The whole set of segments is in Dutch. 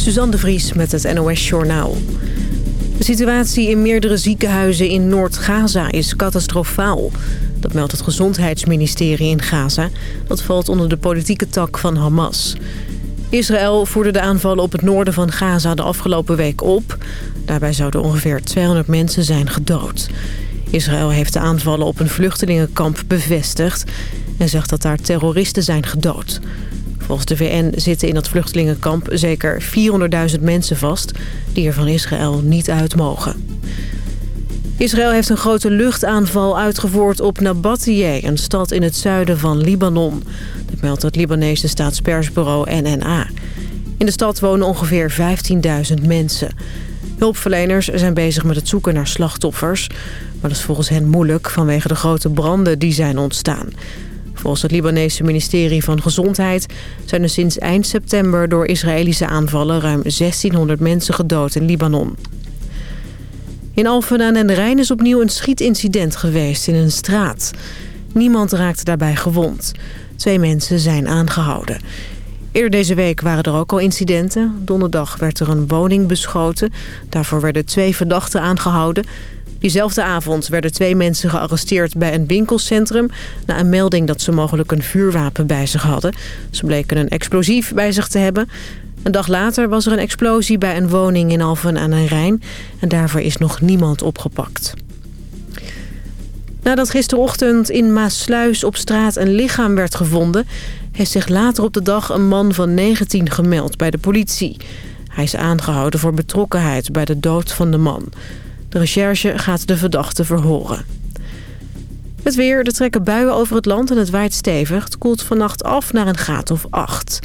Suzanne de Vries met het NOS Journaal. De situatie in meerdere ziekenhuizen in Noord-Gaza is catastrofaal. Dat meldt het gezondheidsministerie in Gaza. Dat valt onder de politieke tak van Hamas. Israël voerde de aanvallen op het noorden van Gaza de afgelopen week op. Daarbij zouden ongeveer 200 mensen zijn gedood. Israël heeft de aanvallen op een vluchtelingenkamp bevestigd... en zegt dat daar terroristen zijn gedood. Volgens de VN zitten in dat vluchtelingenkamp zeker 400.000 mensen vast... die er van Israël niet uit mogen. Israël heeft een grote luchtaanval uitgevoerd op Nabatiyeh... een stad in het zuiden van Libanon. Dat meldt het Libanese staatspersbureau NNA. In de stad wonen ongeveer 15.000 mensen. Hulpverleners zijn bezig met het zoeken naar slachtoffers... maar dat is volgens hen moeilijk vanwege de grote branden die zijn ontstaan... Volgens het Libanese ministerie van Gezondheid zijn er sinds eind september door Israëlische aanvallen ruim 1600 mensen gedood in Libanon. In Alphen aan den Rijn is opnieuw een schietincident geweest in een straat. Niemand raakte daarbij gewond. Twee mensen zijn aangehouden. Eerder deze week waren er ook al incidenten. Donderdag werd er een woning beschoten. Daarvoor werden twee verdachten aangehouden. Diezelfde avond werden twee mensen gearresteerd bij een winkelcentrum... na een melding dat ze mogelijk een vuurwapen bij zich hadden. Ze bleken een explosief bij zich te hebben. Een dag later was er een explosie bij een woning in Alphen aan den Rijn... en daarvoor is nog niemand opgepakt. Nadat gisterochtend in Maasluis op straat een lichaam werd gevonden... heeft zich later op de dag een man van 19 gemeld bij de politie. Hij is aangehouden voor betrokkenheid bij de dood van de man... De recherche gaat de verdachte verhoren. Het weer, er trekken buien over het land en het waait stevig. Het koelt vannacht af naar een graad of 8.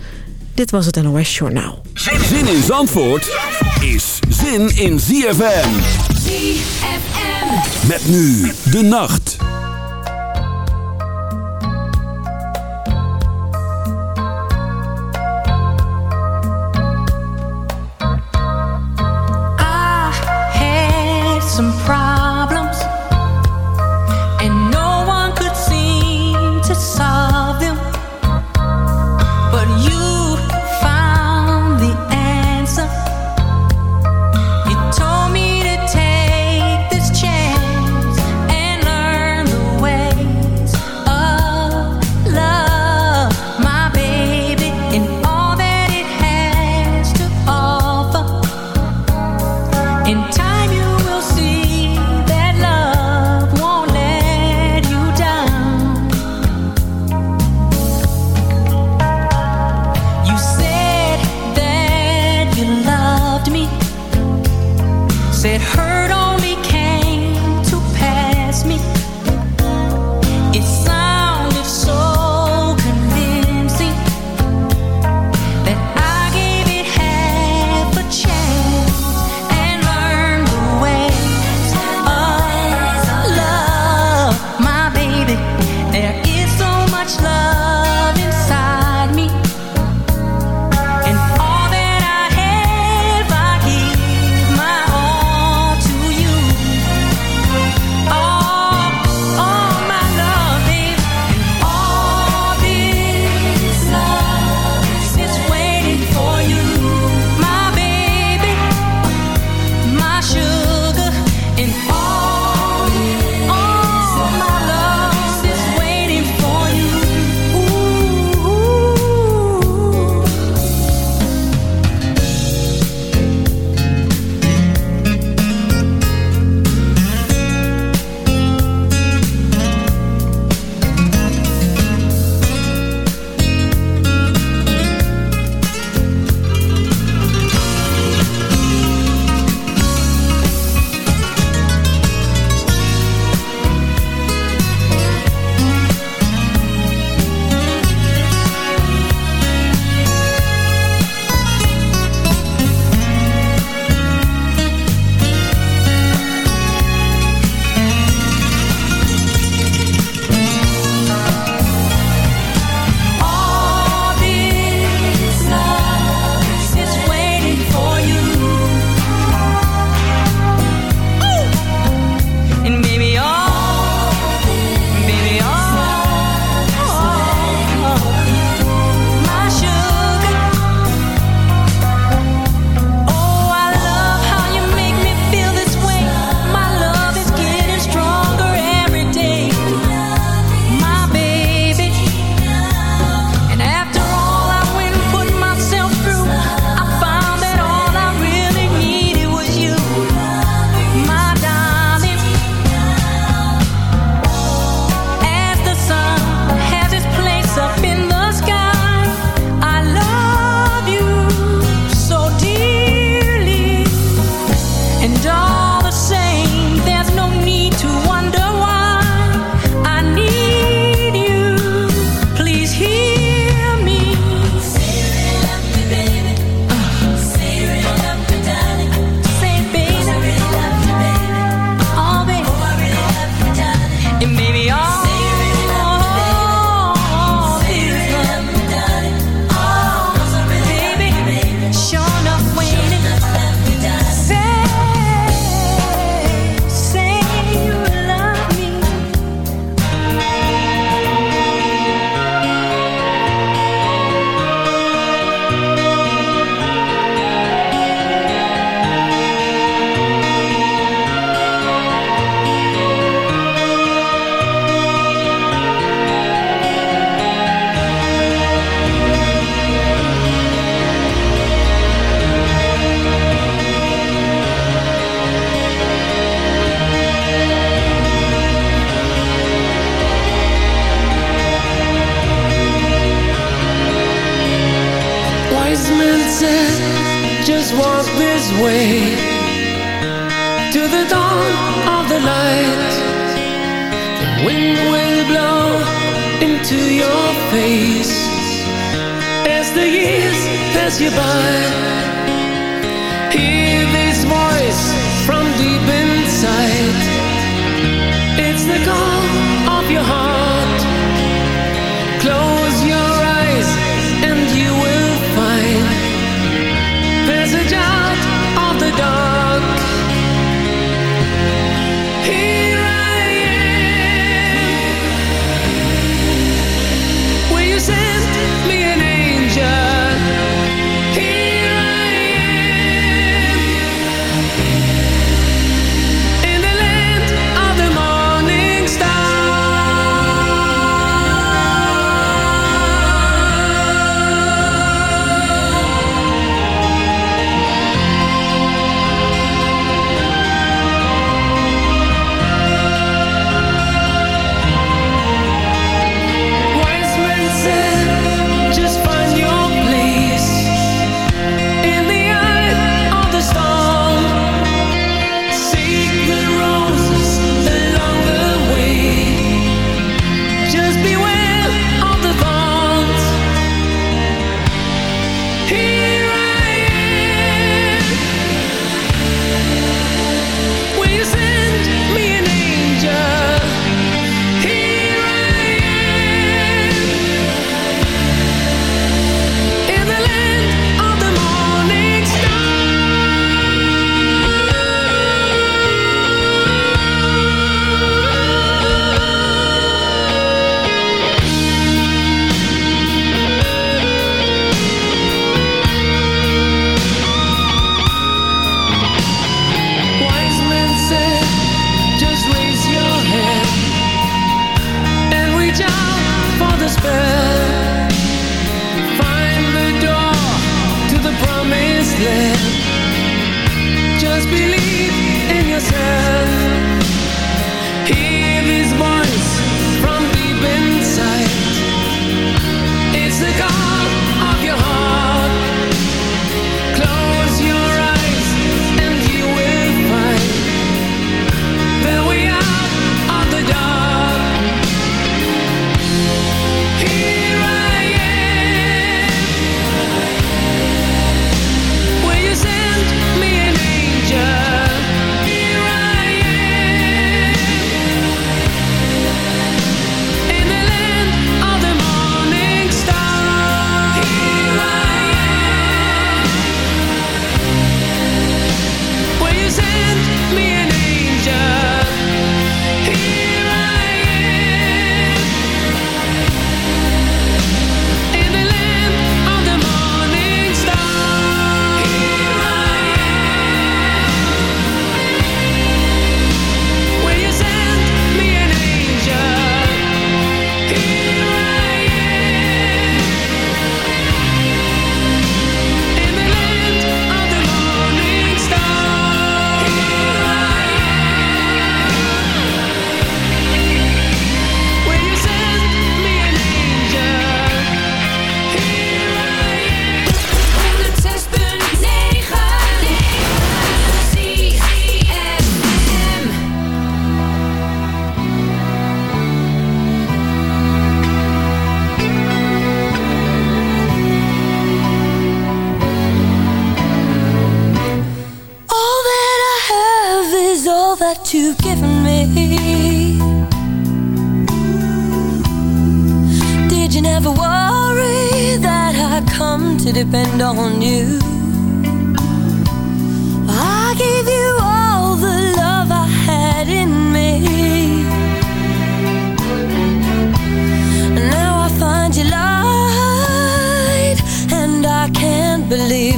Dit was het NOS Journaal. Zin in Zandvoort is zin in ZFM. ZFM. Met nu de nacht.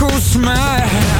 cross my heart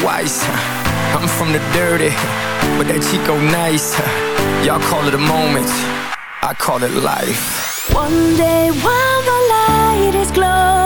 twice. I'm from the dirty, but that Chico nice. Y'all call it a moment, I call it life. One day while the light is glowing,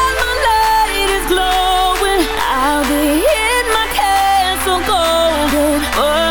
golden. Oh.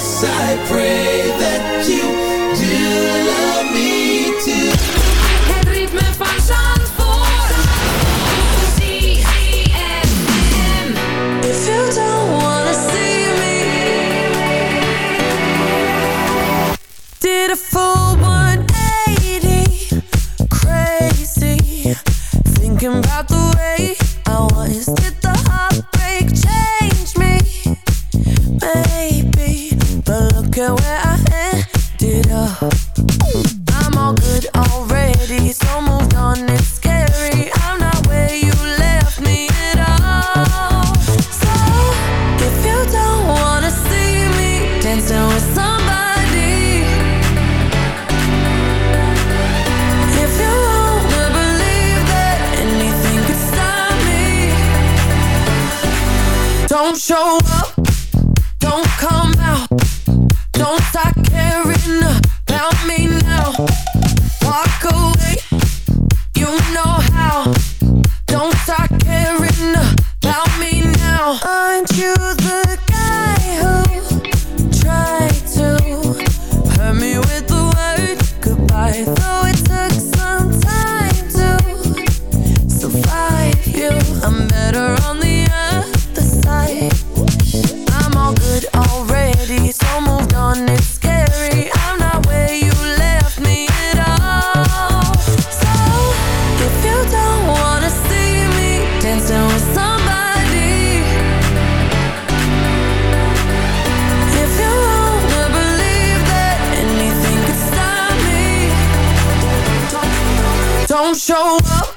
yes, I pray that you don't show up.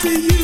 to you.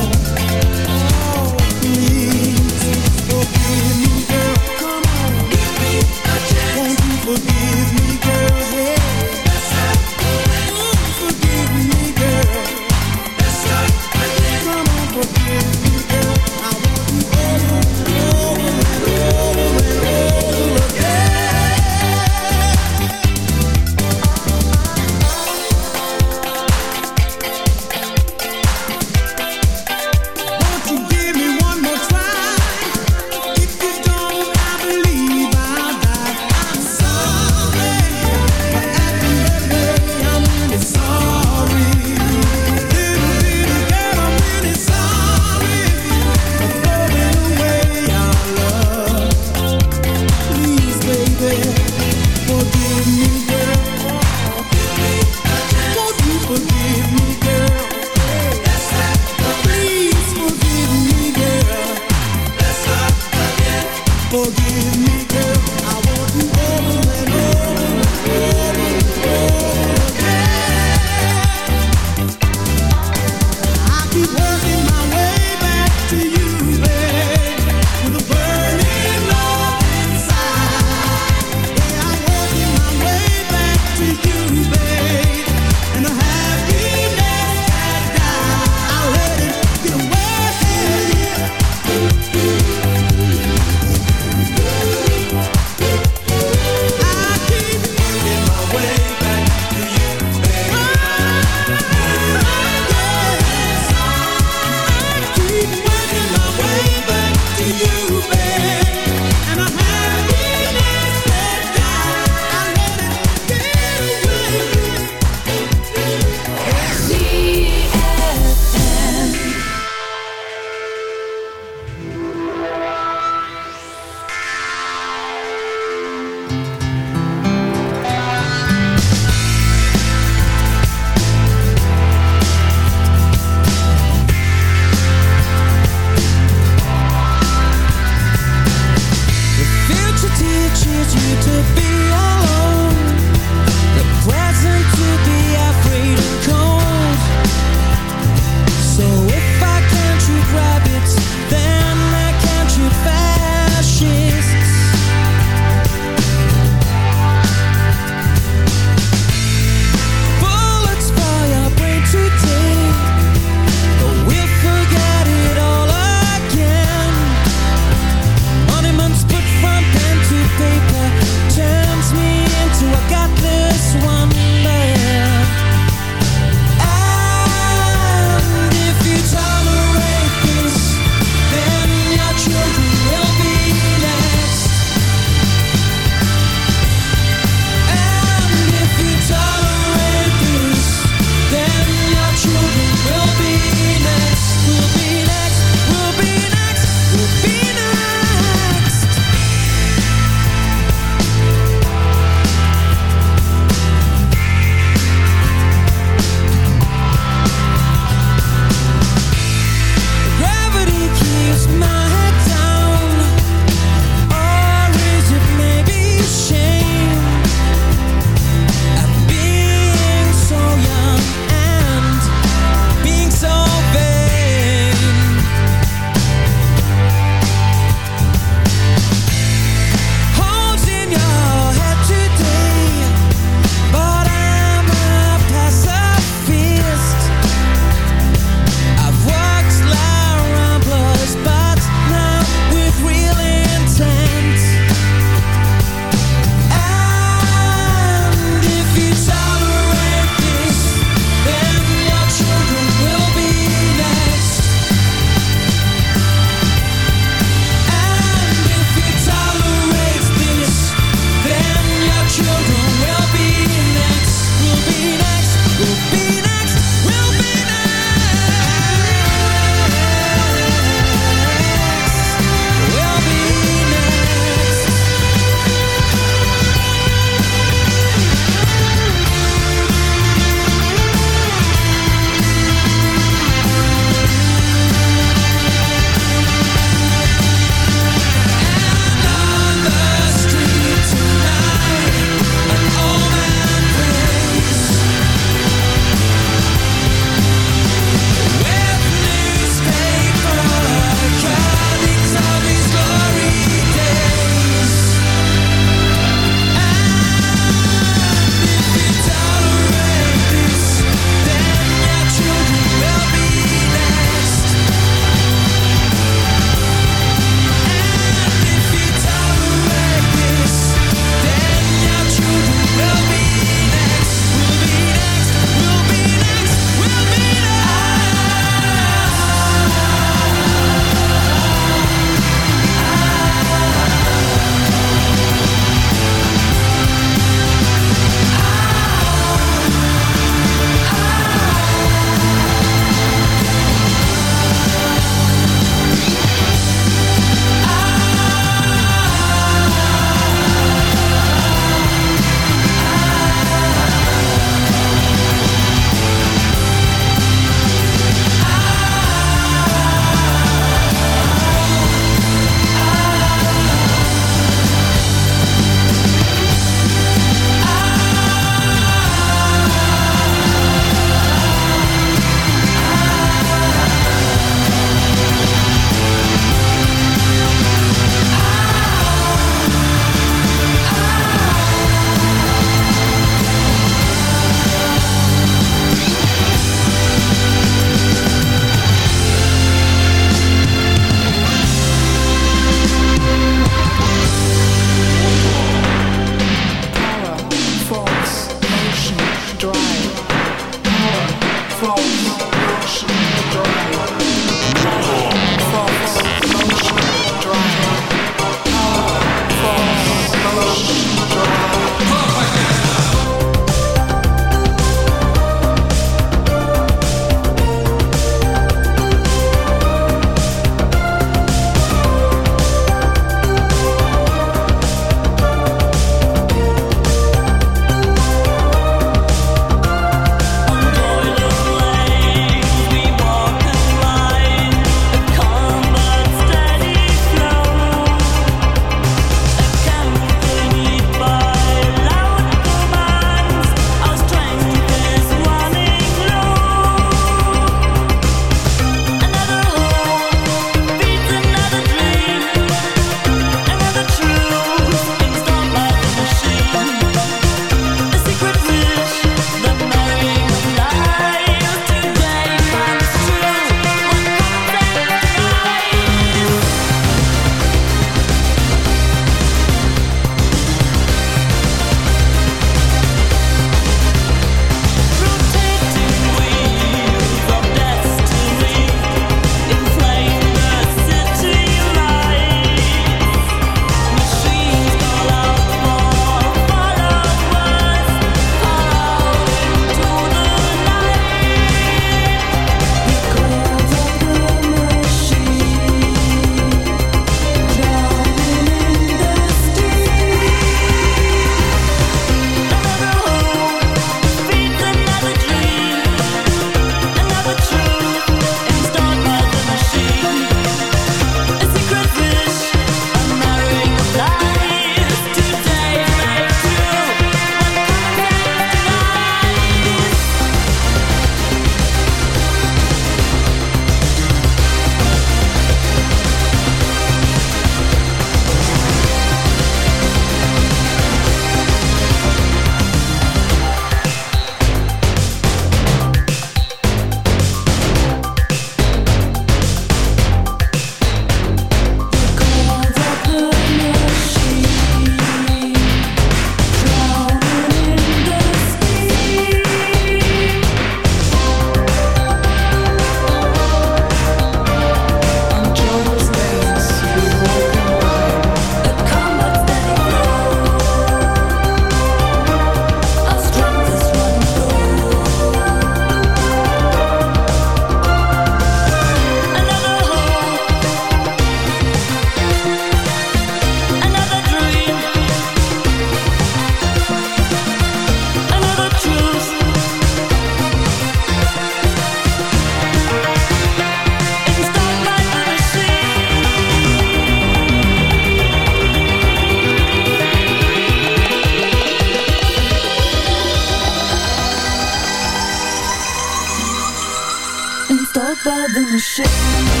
installed by the machine